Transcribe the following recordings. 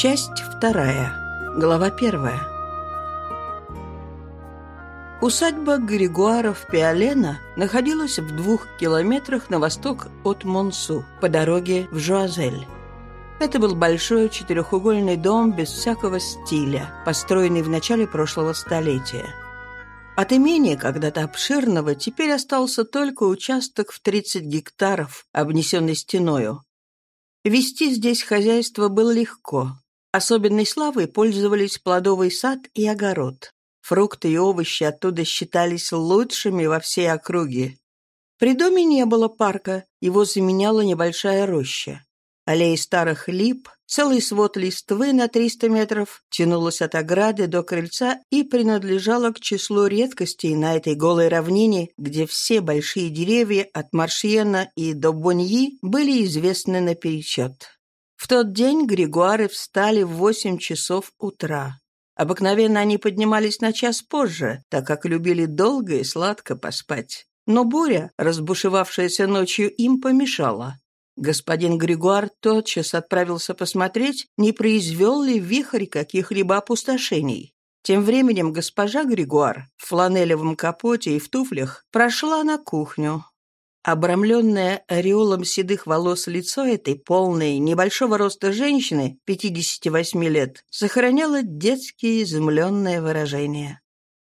Часть вторая. Глава первая. Усадьба Григуаров Пиолена находилась в двух километрах на восток от Монсу, по дороге в Жуазель. Это был большой четырехугольный дом без всякого стиля, построенный в начале прошлого столетия. От имения, когда-то обширного, теперь остался только участок в 30 гектаров, обнесенный стеною. Вести здесь хозяйство было легко. Особенной славой пользовались плодовый сад и огород. Фрукты и овощи оттуда считались лучшими во всей округе. При доме не было парка, его заменяла небольшая роща. Аллеи старых лип, целый свод листвы на 300 метров тянулась от ограды до крыльца и принадлежала к числу редкостей на этой голой равнине, где все большие деревья от Маршьена и до Боньи были известны наперечет. В тот день Григуары встали в восемь часов утра. Обыкновенно они поднимались на час позже, так как любили долго и сладко поспать. Но буря, разбушевавшаяся ночью, им помешала. Господин Григуар тотчас отправился посмотреть, не произвел ли вихрь каких-либо опустошений. Тем временем госпожа Григуар в фланелевом капоте и в туфлях прошла на кухню. Обрамленное ореолом седых волос лицо этой полной, небольшого роста женщины, 58 лет, сохраняло детские изумленное выражение.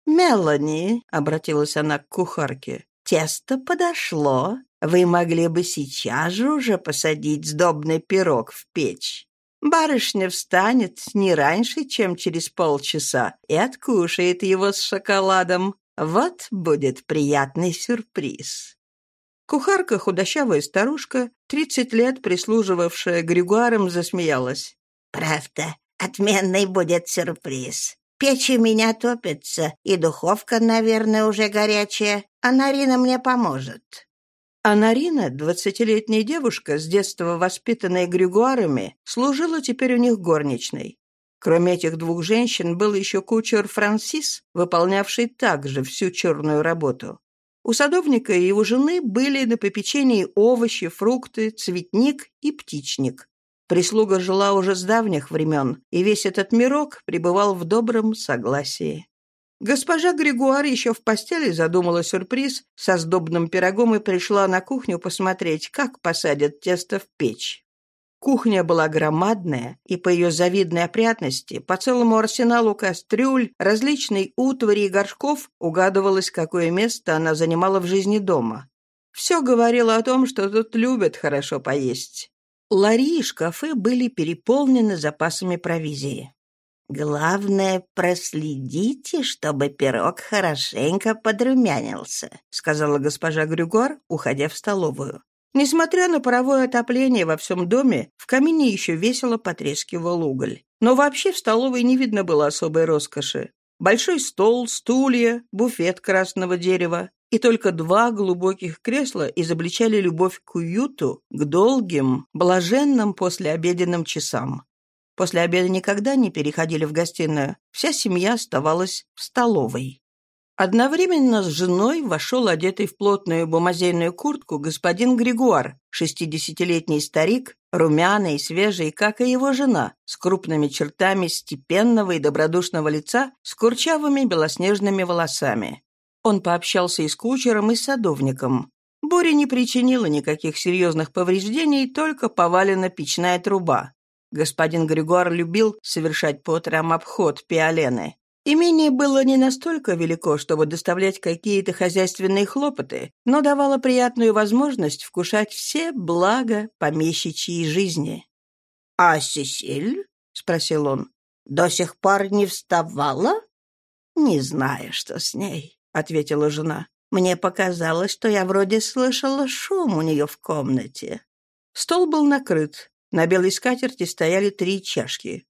«Мелани», — обратилась она к кухарке, — «тесто подошло. Вы могли бы сейчас же уже посадить сдобный пирог в печь. Барышня встанет не раньше, чем через полчаса, и откушает его с шоколадом. Вот будет приятный сюрприз». Кухарка, худощавая старушка, тридцать лет прислуживавшая Григуарам, засмеялась. «Правда, отменный будет сюрприз. Печь у меня топится, и духовка, наверное, уже горячая, а Нарина мне поможет. А Нарина, двадцатилетняя девушка, с детства воспитанная Григуарами, служила теперь у них горничной. Кроме этих двух женщин был еще кучер Франсис, выполнявший также всю черную работу. У садовника и его жены были на попечении овощи, фрукты, цветник и птичник. Прислуга жила уже с давних времен, и весь этот мирок пребывал в добром согласии. Госпожа Григуар еще в постели задумала сюрприз со сдобным пирогом и пришла на кухню посмотреть, как посадят тесто в печь. Кухня была громадная, и по ее завидной опрятности, по целому арсеналу кастрюль, различной утвари и горшков угадывалось, какое место она занимала в жизни дома. Все говорило о том, что тут любят хорошо поесть. Лари и шкафы были переполнены запасами провизии. «Главное, проследите, чтобы пирог хорошенько подрумянился», сказала госпожа Грюгор, уходя в столовую. Несмотря на паровое отопление во всем доме, в камине еще весело потрескивал уголь. Но вообще в столовой не видно было особой роскоши. Большой стол, стулья, буфет красного дерева. И только два глубоких кресла изобличали любовь к уюту, к долгим, блаженным послеобеденным часам. После обеда никогда не переходили в гостиную. Вся семья оставалась в столовой. Одновременно с женой вошел одетый в плотную бумазейную куртку господин Григуар, шестидесятилетний старик, румяный свежий, как и его жена, с крупными чертами степенного и добродушного лица, с курчавыми белоснежными волосами. Он пообщался и с кучером, и с садовником. Буря не причинила никаких серьезных повреждений, только повалена печная труба. Господин Григуар любил совершать по утрам обход пиолены. Имение было не настолько велико, чтобы доставлять какие-то хозяйственные хлопоты, но давало приятную возможность вкушать все блага помещичьей жизни. «А Сесиль?» — спросил он. «До сих пор не вставала?» «Не знаю, что с ней», — ответила жена. «Мне показалось, что я вроде слышала шум у нее в комнате». Стол был накрыт. На белой скатерти стояли три чашки.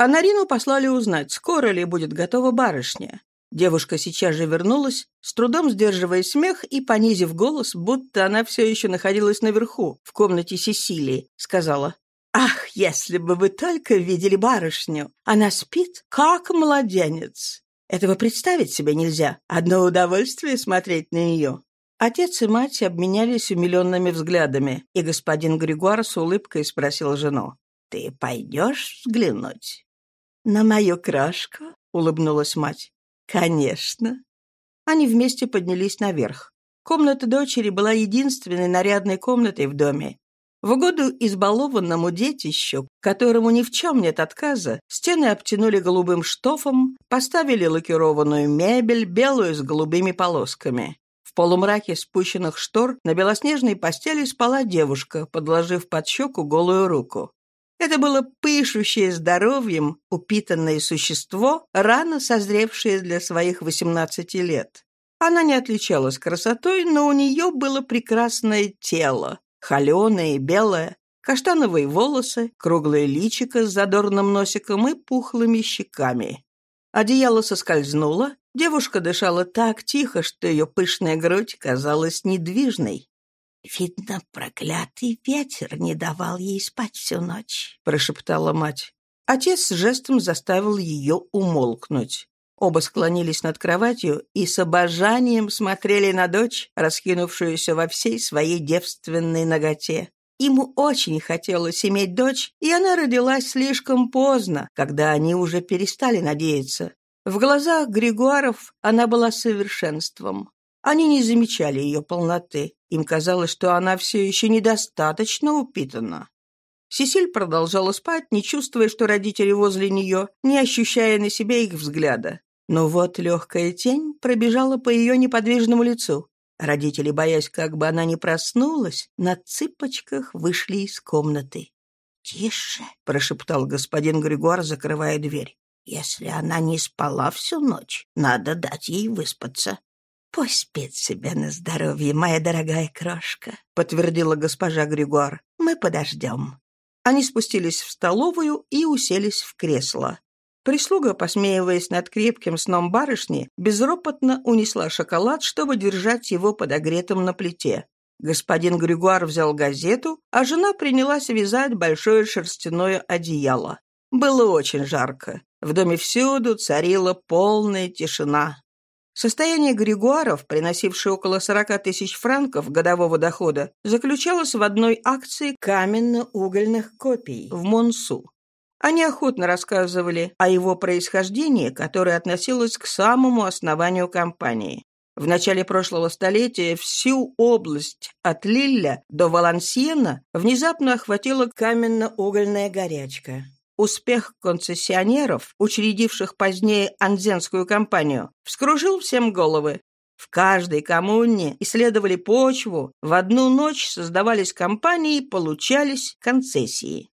А Нарину послали узнать, скоро ли будет готова барышня. Девушка сейчас же вернулась, с трудом сдерживая смех и понизив голос, будто она все еще находилась наверху, в комнате Сесилии, сказала, «Ах, если бы вы только видели барышню! Она спит, как младенец! Этого представить себе нельзя. Одно удовольствие смотреть на нее. Отец и мать обменялись умиленными взглядами, и господин Григуар с улыбкой спросил жену. Ты пойдешь взглянуть?» «На мою крашку?» — улыбнулась мать. «Конечно». Они вместе поднялись наверх. Комната дочери была единственной нарядной комнатой в доме. В угоду избалованному детищу, которому ни в чем нет отказа, стены обтянули голубым штофом, поставили лакированную мебель, белую с голубыми полосками. В полумраке спущенных штор на белоснежной постели спала девушка, подложив под щеку голую руку. Это было пышущее здоровьем, упитанное существо, рано созревшее для своих 18 лет. Она не отличалась красотой, но у нее было прекрасное тело, холеное и белое, каштановые волосы, круглое личико с задорным носиком и пухлыми щеками. Одеяло соскользнуло, девушка дышала так тихо, что ее пышная грудь казалась недвижной. «Видно, проклятый ветер не давал ей спать всю ночь», — прошептала мать. Отец жестом заставил ее умолкнуть. Оба склонились над кроватью и с обожанием смотрели на дочь, раскинувшуюся во всей своей девственной ноготе. Ему очень хотелось иметь дочь, и она родилась слишком поздно, когда они уже перестали надеяться. В глазах Григуаров она была совершенством. Они не замечали ее полноты. Им казалось, что она все еще недостаточно упитана. Сесиль продолжала спать, не чувствуя, что родители возле нее, не ощущая на себе их взгляда. Но вот легкая тень пробежала по ее неподвижному лицу. Родители, боясь, как бы она не проснулась, на цыпочках вышли из комнаты. «Тише!» — прошептал господин Григуар, закрывая дверь. «Если она не спала всю ночь, надо дать ей выспаться». «Пусть спит себе на здоровье, моя дорогая крошка», — подтвердила госпожа Григуар. «Мы подождем». Они спустились в столовую и уселись в кресло. Прислуга, посмеиваясь над крепким сном барышни, безропотно унесла шоколад, чтобы держать его подогретым на плите. Господин Григуар взял газету, а жена принялась вязать большое шерстяное одеяло. Было очень жарко. В доме всюду царила полная тишина. Состояние Григуаров, приносившее около 40 тысяч франков годового дохода, заключалось в одной акции каменно-угольных копий в Монсу. Они охотно рассказывали о его происхождении, которое относилось к самому основанию компании. В начале прошлого столетия всю область от Лилля до Валансиена внезапно охватила каменно-угольная горячка. Успех концессионеров, учредивших позднее Анзенскую компанию, вскружил всем головы. В каждой коммуне исследовали почву, в одну ночь создавались компании, получались концессии.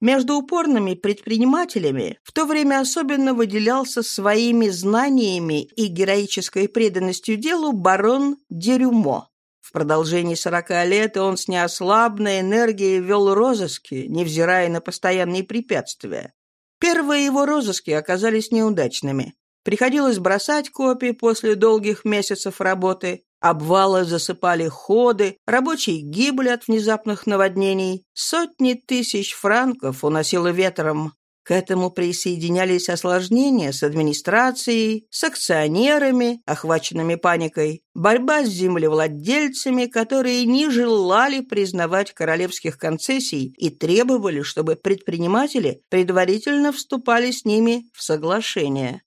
Между упорными предпринимателями в то время особенно выделялся своими знаниями и героической преданностью делу барон Дерюмо. В продолжении сорока лет он с неослабной энергией вел розыски, невзирая на постоянные препятствия. Первые его розыски оказались неудачными. Приходилось бросать копии после долгих месяцев работы, Обвалы засыпали ходы, рабочие гибли от внезапных наводнений, сотни тысяч франков уносило ветром. Этому присоединялись осложнения с администрацией, с акционерами, охваченными паникой, борьба с землевладельцами, которые не желали признавать королевских концессий и требовали, чтобы предприниматели предварительно вступали с ними в соглашение.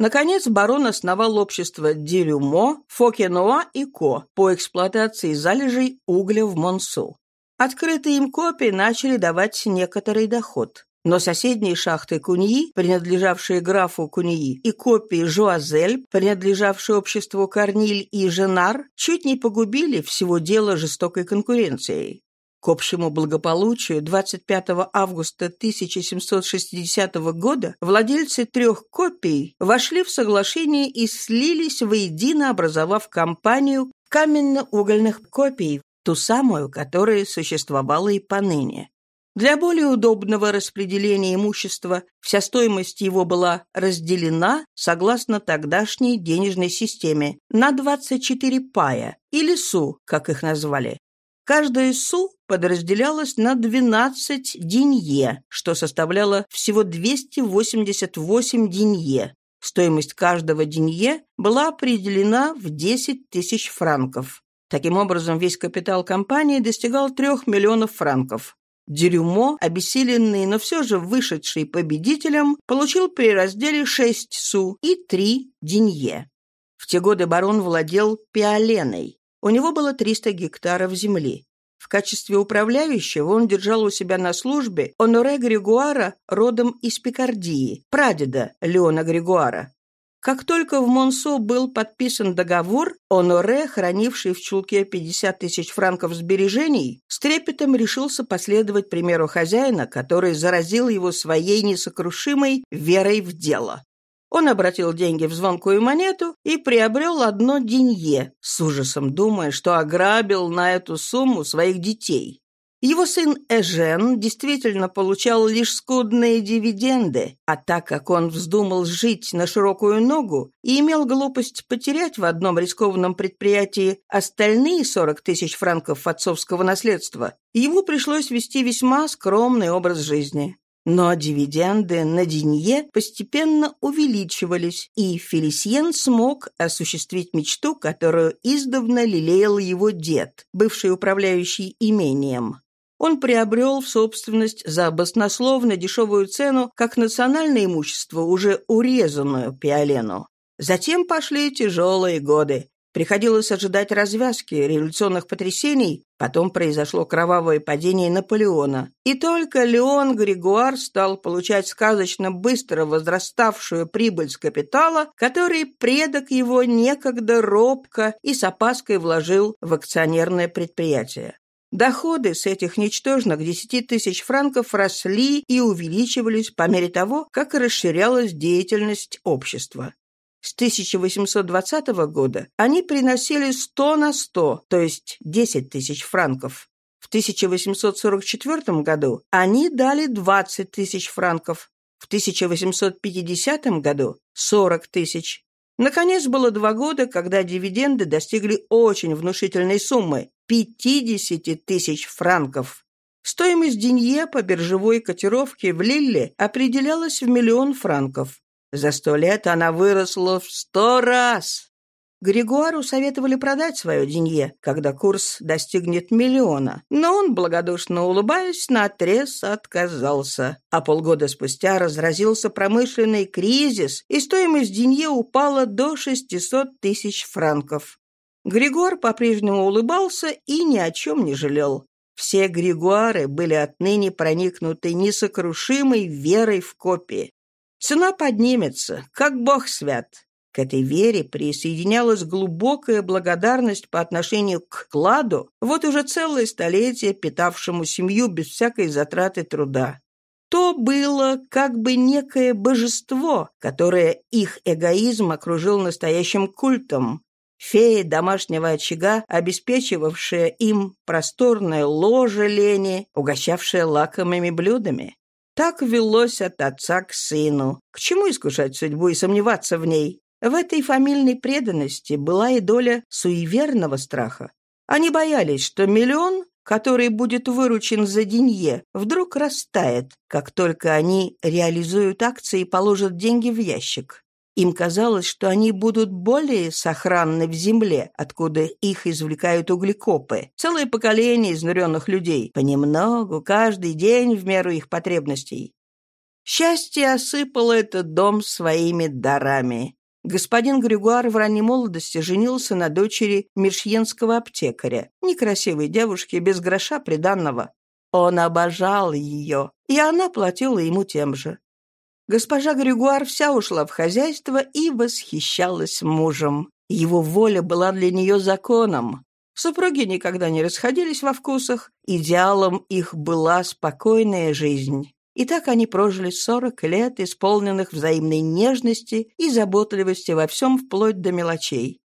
Наконец, барон основал общество Дилюмо, Фокенуа и Ко по эксплуатации залежей угля в Монсу. Открытые им копии начали давать некоторый доход. Но соседние шахты Куньи, принадлежавшие графу Куньи, и копии Жуазель, принадлежавшие обществу Корниль и Женар, чуть не погубили всего дело жестокой конкуренцией. К общему благополучию 25 августа 1760 года владельцы трех копий вошли в соглашение и слились воедино, образовав компанию каменно-угольных копий, ту самую, которая существовала и поныне. Для более удобного распределения имущества вся стоимость его была разделена, согласно тогдашней денежной системе, на 24 пая, или су, как их назвали. Каждая су подразделялась на 12 динье, что составляло всего 288 динье. Стоимость каждого динье была определена в 10 тысяч франков. Таким образом, весь капитал компании достигал 3 миллионов франков. Дерюмо, обессиленный, но все же вышедший победителем, получил при разделе 6 су и 3 денье. В те годы барон владел пиоленой. У него было 300 гектаров земли. В качестве управляющего он держал у себя на службе Оноре Григуара родом из Пикардии, прадеда Леона Григуара. Как только в Монсо был подписан договор, Оноре, хранивший в чулке 50 тысяч франков сбережений, с трепетом решился последовать примеру хозяина, который заразил его своей несокрушимой верой в дело. Он обратил деньги в звонкую монету и приобрел одно денье, с ужасом думая, что ограбил на эту сумму своих детей. Его сын Эжен действительно получал лишь скудные дивиденды, а так как он вздумал жить на широкую ногу и имел глупость потерять в одном рискованном предприятии остальные 40 тысяч франков отцовского наследства, ему пришлось вести весьма скромный образ жизни. Но дивиденды на Денье постепенно увеличивались, и Фелисьен смог осуществить мечту, которую издавна лелеял его дед, бывший управляющий имением. Он приобрел в собственность за баснословно дешевую цену как национальное имущество уже урезанную пиолену. Затем пошли тяжелые годы. Приходилось ожидать развязки революционных потрясений, потом произошло кровавое падение Наполеона. И только Леон Григуар стал получать сказочно быстро возраставшую прибыль с капитала, который предок его некогда робко и с опаской вложил в акционерное предприятие. Доходы с этих ничтожных 10 тысяч франков росли и увеличивались по мере того, как расширялась деятельность общества. С 1820 года они приносили 100 на 100, то есть 10 тысяч франков. В 1844 году они дали 20 тысяч франков, в 1850 году – 40 тысяч. Наконец, было два года, когда дивиденды достигли очень внушительной суммы – 50 тысяч франков. Стоимость денье по биржевой котировке в Лилле определялась в миллион франков. За сто лет она выросла в сто раз. Григуару советовали продать свое денье, когда курс достигнет миллиона, но он, благодушно улыбаясь, наотрез отказался. А полгода спустя разразился промышленный кризис, и стоимость денье упала до 600 тысяч франков. Григуар по-прежнему улыбался и ни о чем не жалел. Все Григуары были отныне проникнуты несокрушимой верой в копии. Цена поднимется, как бог свят. К этой вере присоединялась глубокая благодарность по отношению к кладу, вот уже целое столетие питавшему семью без всякой затраты труда. То было как бы некое божество, которое их эгоизм окружил настоящим культом. Фея домашнего очага, обеспечивавшая им просторное ложе лени, угощавшая лакомыми блюдами. Так велось от отца к сыну. К чему искушать судьбу и сомневаться в ней? В этой фамильной преданности была и доля суеверного страха. Они боялись, что миллион, который будет выручен за денье, вдруг растает, как только они реализуют акции и положат деньги в ящик. Им казалось, что они будут более сохранны в земле, откуда их извлекают углекопы. Целое поколение изнуренных людей, понемногу, каждый день в меру их потребностей. Счастье осыпало этот дом своими дарами. Господин Григуар в ранней молодости женился на дочери миршьенского аптекаря, некрасивой девушке без гроша приданного. Он обожал ее, и она платила ему тем же. Госпожа Григуар вся ушла в хозяйство и восхищалась мужем. Его воля была для нее законом. Супруги никогда не расходились во вкусах, идеалом их была спокойная жизнь. И так они прожили сорок лет, исполненных взаимной нежности и заботливости во всем вплоть до мелочей.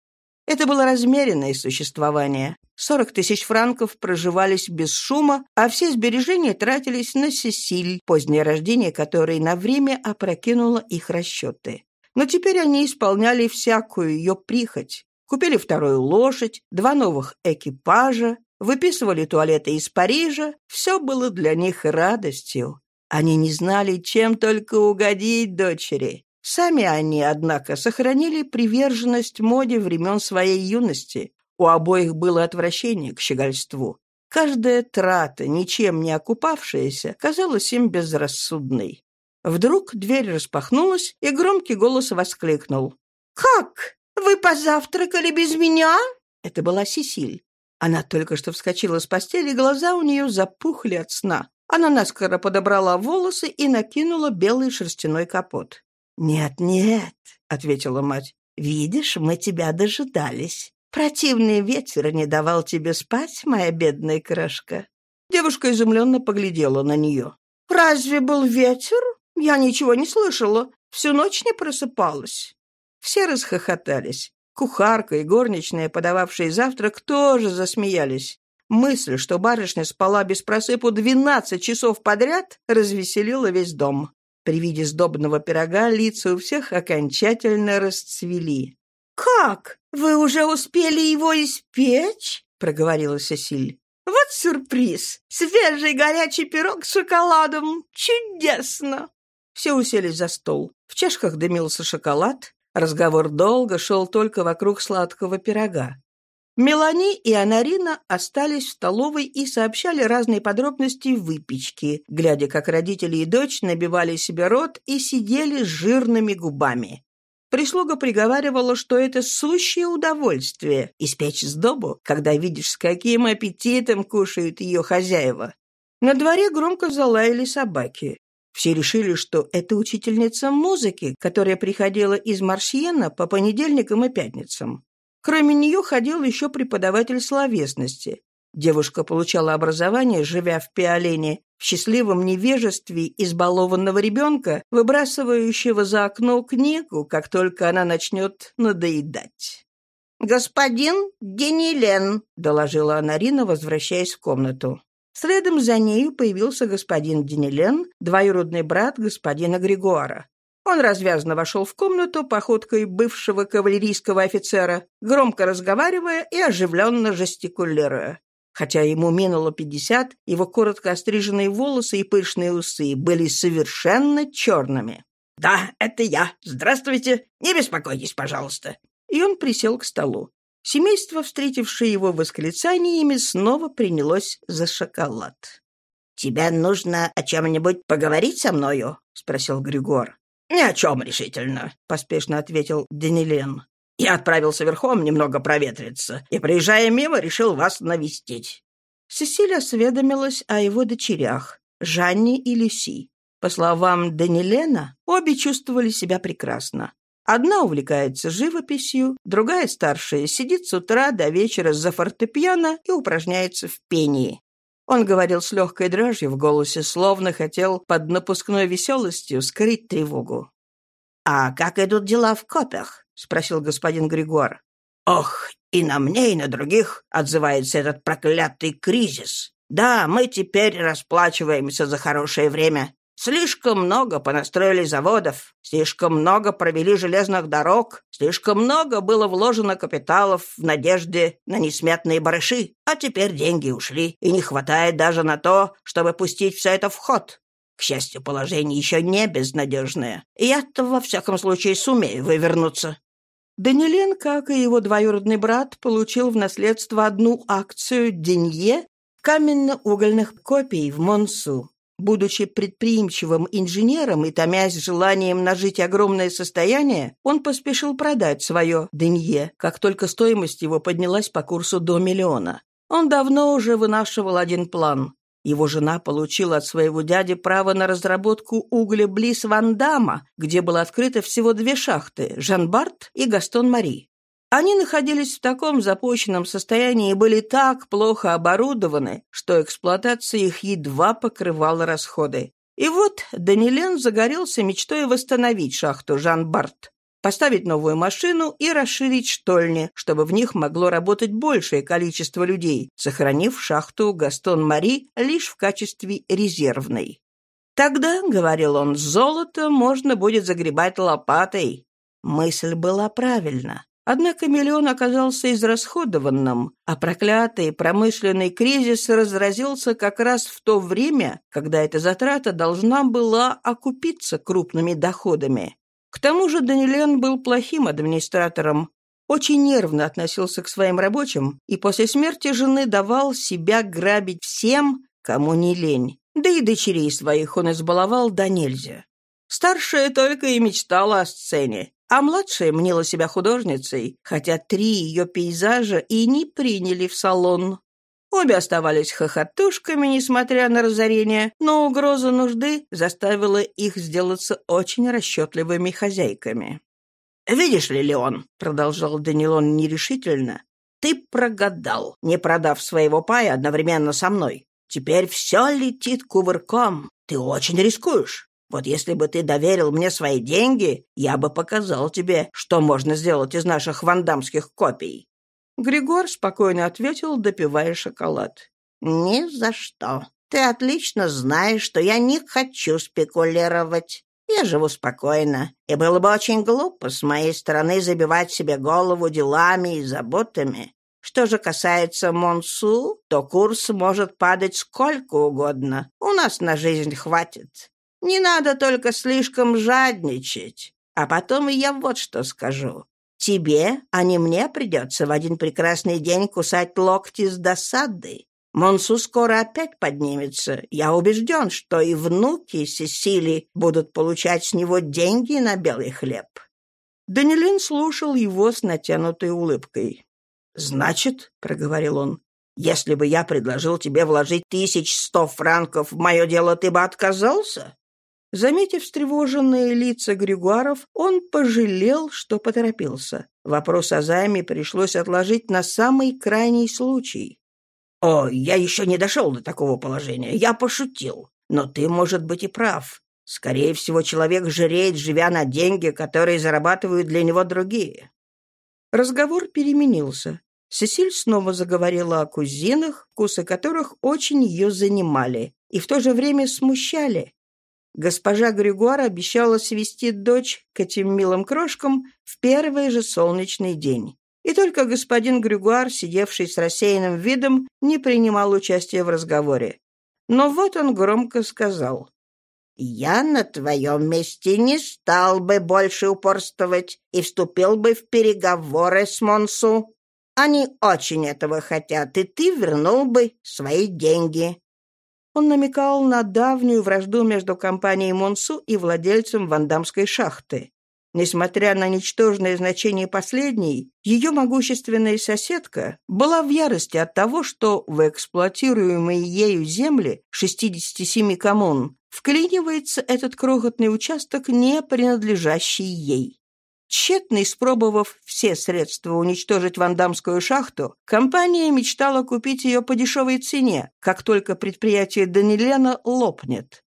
Это было размеренное существование. Сорок тысяч франков проживались без шума, а все сбережения тратились на Сесиль, позднее рождение которой на время опрокинуло их расчеты. Но теперь они исполняли всякую ее прихоть. Купили вторую лошадь, два новых экипажа, выписывали туалеты из Парижа. Все было для них радостью. Они не знали, чем только угодить дочери. Сами они, однако, сохранили приверженность моде времен своей юности. У обоих было отвращение к щегольству. Каждая трата, ничем не окупавшаяся, казалась им безрассудной. Вдруг дверь распахнулась, и громкий голос воскликнул. «Как? Вы позавтракали без меня?» Это была Сесиль. Она только что вскочила с постели, глаза у нее запухли от сна. Она наскоро подобрала волосы и накинула белый шерстяной капот. «Нет, нет», — ответила мать. «Видишь, мы тебя дожидались. Противный ветер не давал тебе спать, моя бедная крошка». Девушка изумленно поглядела на нее. «Разве был ветер? Я ничего не слышала. Всю ночь не просыпалась». Все расхохотались. Кухарка и горничная, подававшие завтрак, тоже засмеялись. Мысль, что барышня спала без просыпу двенадцать часов подряд, развеселила весь дом. При виде сдобного пирога лица у всех окончательно расцвели. «Как? Вы уже успели его испечь?» — проговорила Сесиль. «Вот сюрприз! Свежий горячий пирог с шоколадом! Чудесно!» Все уселись за стол. В чашках дымился шоколад. Разговор долго шел только вокруг сладкого пирога. Мелани и Анарина остались в столовой и сообщали разные подробности выпечки, глядя, как родители и дочь набивали себе рот и сидели с жирными губами. Прислуга приговаривала, что это сущее удовольствие — испечь сдобу, когда видишь, с каким аппетитом кушают ее хозяева. На дворе громко залаяли собаки. Все решили, что это учительница музыки, которая приходила из Марсиена по понедельникам и пятницам. Кроме нее ходил еще преподаватель словесности. Девушка получала образование, живя в Пиолене, в счастливом невежестве избалованного ребенка, выбрасывающего за окно книгу, как только она начнет надоедать. «Господин Денилен», — доложила Анарина, возвращаясь в комнату. Следом за нею появился господин Денилен, двоюродный брат господина Григуара. Он развязно вошел в комнату походкой бывшего кавалерийского офицера, громко разговаривая и оживленно жестикулируя. Хотя ему минуло пятьдесят, его коротко остриженные волосы и пышные усы были совершенно черными. «Да, это я. Здравствуйте. Не беспокойтесь, пожалуйста». И он присел к столу. Семейство, встретившее его восклицаниями, снова принялось за шоколад. «Тебе нужно о чем-нибудь поговорить со мною?» — спросил Григор. «Ни о чем решительно», — поспешно ответил Денилен. «Я отправился верхом немного проветриться, и, проезжая мимо, решил вас навестить». Сесилия осведомилась о его дочерях, Жанне и Люси. По словам Данилена, обе чувствовали себя прекрасно. Одна увлекается живописью, другая, старшая, сидит с утра до вечера за фортепиано и упражняется в пении. Он говорил с легкой дрожью в голосе, словно хотел под напускной веселостью скрыть тревогу. «А как идут дела в копях?» — спросил господин Григуар. «Ох, и на мне, и на других отзывается этот проклятый кризис. Да, мы теперь расплачиваемся за хорошее время. Слишком много понастроили заводов, слишком много провели железных дорог, слишком много было вложено капиталов в надежде на несметные барыши, а теперь деньги ушли, и не хватает даже на то, чтобы пустить все это в ход. К счастью, положение еще не безнадежное, я-то во всяком случае сумею вывернуться. Данилен, как и его двоюродный брат, получил в наследство одну акцию Денье каменно-угольных копий в Монсу. Будучи предприимчивым инженером и томясь желанием нажить огромное состояние, он поспешил продать свое «Денье», как только стоимость его поднялась по курсу до миллиона. Он давно уже вынашивал один план. Его жена получила от своего дяди право на разработку угля близ Вандама, где было открыто всего две шахты – Жан-Барт и Гастон-Мари. Они находились в таком запущенном состоянии и были так плохо оборудованы, что эксплуатация их едва покрывала расходы. И вот Данилен загорелся мечтой восстановить шахту Жан-Барт, поставить новую машину и расширить штольни, чтобы в них могло работать большее количество людей, сохранив шахту Гастон-Мари лишь в качестве резервной. «Тогда, — говорил он, — золото можно будет загребать лопатой». Мысль была правильна. Однако миллион оказался израсходованным, а проклятый промышленный кризис разразился как раз в то время, когда эта затрата должна была окупиться крупными доходами. К тому же Данилен был плохим администратором. очень нервно относился к своим рабочим и после смерти жены давал себя грабить всем, кому не лень. Да и дочерей своих он избаловал до нельзя. Старшая только и мечтала о сцене, а младшая мнила себя художницей, хотя три ее пейзажа и не приняли в салон. Обе оставались хохотушками, несмотря на разорение, но угроза нужды заставила их сделаться очень расчетливыми хозяйками. «Видишь ли, Леон», — продолжал Данилон нерешительно, «ты прогадал, не продав своего пая одновременно со мной. Теперь все летит кувырком. Ты очень рискуешь. Вот если бы ты доверил мне свои деньги, я бы показал тебе, что можно сделать из наших вандамских копий». Григор спокойно ответил, допивая шоколад. «Ни за что. Ты отлично знаешь, что я не хочу спекулировать. Я живу спокойно, и было бы очень глупо с моей стороны забивать себе голову делами и заботами. Что же касается Монсу, то курс может падать сколько угодно. У нас на жизнь хватит. Не надо только слишком жадничать. А потом я вот что скажу. Тебе, а не мне придется в один прекрасный день кусать локти с досады. Монсу скоро опять поднимется. Я убежден, что и внуки Сесили будут получать с него деньги на белый хлеб». Данилин слушал его с натянутой улыбкой. «Значит, — проговорил он, — если бы я предложил тебе вложить тысяч сто франков в мое дело, ты бы отказался?» Заметив встревоженные лица Григуаров, он пожалел, что поторопился. Вопрос о займе пришлось отложить на самый крайний случай. «О, я еще не дошел до такого положения. Я пошутил. Но ты, может быть, и прав. Скорее всего, человек жиреет, живя на деньги, которые зарабатывают для него другие». Разговор переменился. Сесиль снова заговорила о кузинах, вкусы которых очень ее занимали и в то же время смущали. Госпожа Григуар обещала свести дочь к этим милым крошкам в первый же солнечный день. И только господин Грюгуар, сидевший с рассеянным видом, не принимал участия в разговоре. Но вот он громко сказал. «Я на твоем месте не стал бы больше упорствовать и вступил бы в переговоры с Монсу. Они очень этого хотят, и ты вернул бы свои деньги». Он намекал на давнюю вражду между компанией Монсу и владельцем Вандамской шахты. Несмотря на ничтожное значение последней, ее могущественная соседка была в ярости от того, что в эксплуатируемые ею земли 67 коммун вклинивается этот крохотный участок, не принадлежащий ей. Тщетно испробовав все средства уничтожить Вандамскую шахту, компания мечтала купить ее по дешевой цене, как только предприятие Данилена лопнет.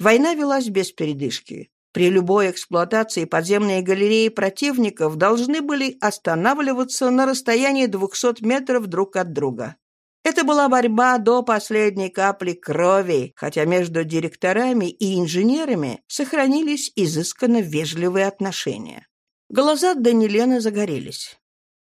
Война велась без передышки. При любой эксплуатации подземные галереи противников должны были останавливаться на расстоянии 200 метров друг от друга. Это была борьба до последней капли крови, хотя между директорами и инженерами сохранились изысканно вежливые отношения. Глаза Данилена загорелись.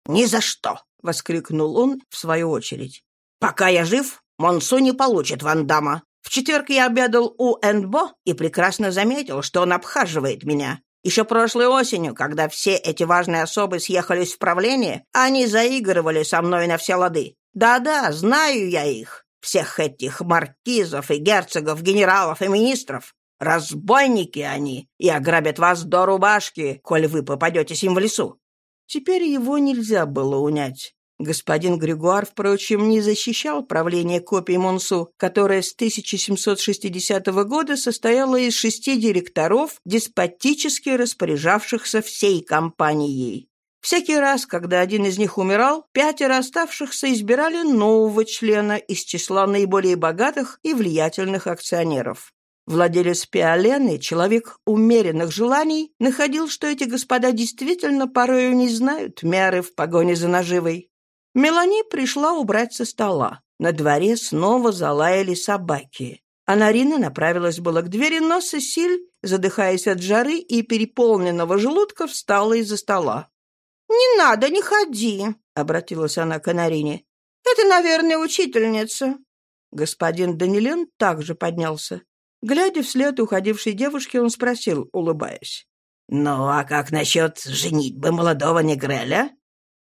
«Ни за что!» — воскликнул он в свою очередь. «Пока я жив, Монсу не получит Вандама. В четверг я обедал у Эндбо и прекрасно заметил, что он обхаживает меня. Еще прошлой осенью, когда все эти важные особы съехались в правление, они заигрывали со мной на все лады. Да-да, знаю я их. Всех этих маркизов и герцогов, генералов и министров. Разбойники они и ограбят вас до рубашки, коль вы попадетесь им в лесу. Теперь его нельзя было унять. Господин Григуар, впрочем, не защищал правление копий Монсу, которое с 1760 года состояло из шести директоров, деспотически распоряжавшихся всей компанией. Всякий раз, когда один из них умирал, пятеро оставшихся избирали нового члена из числа наиболее богатых и влиятельных акционеров. Владелец Пиолены, человек умеренных желаний, находил, что эти господа действительно порою не знают меры в погоне за наживой. Мелани пришла убрать со стола. На дворе снова залаяли собаки. А Нарина направилась было к двери, но Сесиль, задыхаясь от жары и переполненного желудка, встала из-за стола. «Не надо, не ходи», — обратилась она к Нарине. «Это, наверное, учительница». Господин Данилен также поднялся. Глядя вслед уходившей девушке, он спросил, улыбаясь. «Ну, а как насчет женитьбы молодого Негреля?»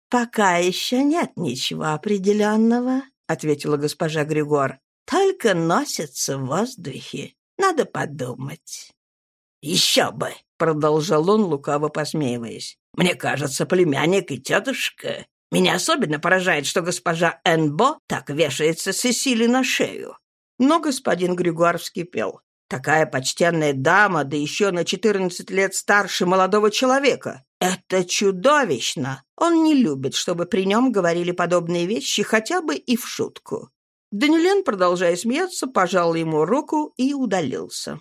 «Пока еще нет ничего определенного», — ответила госпожа Григор. «Только носятся в воздухе. Надо подумать». «Еще бы!» — продолжал он, лукаво посмеиваясь. «Мне кажется, племянник и тетушка. Меня особенно поражает, что госпожа Энбо так вешается Сесили на шею». Но господин Григуар вскипел. Такая почтенная дама, да еще на четырнадцать лет старше молодого человека. Это чудовищно. Он не любит, чтобы при нем говорили подобные вещи хотя бы и в шутку. Данилен, продолжая смеяться, пожал ему руку и удалился.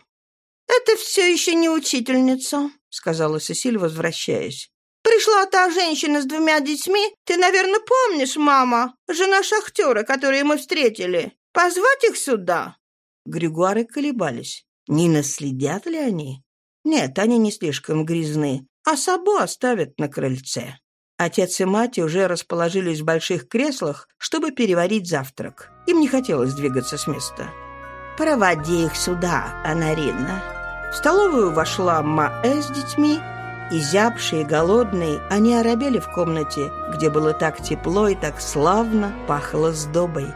«Это все еще не учительница», — сказала Сесиль, возвращаясь. «Пришла та женщина с двумя детьми. Ты, наверное, помнишь, мама? Жена шахтера, которую мы встретили. Позвать их сюда?» Григуары колебались. Не наследят ли они? Нет, они не слишком грязны, а Сабу оставят на крыльце. Отец и мать уже расположились в больших креслах, чтобы переварить завтрак. Им не хотелось двигаться с места. «Проводи их сюда, Анарина». В столовую вошла Маэ с детьми. Изябшие, голодные, они оробели в комнате, где было так тепло и так славно пахло сдобой.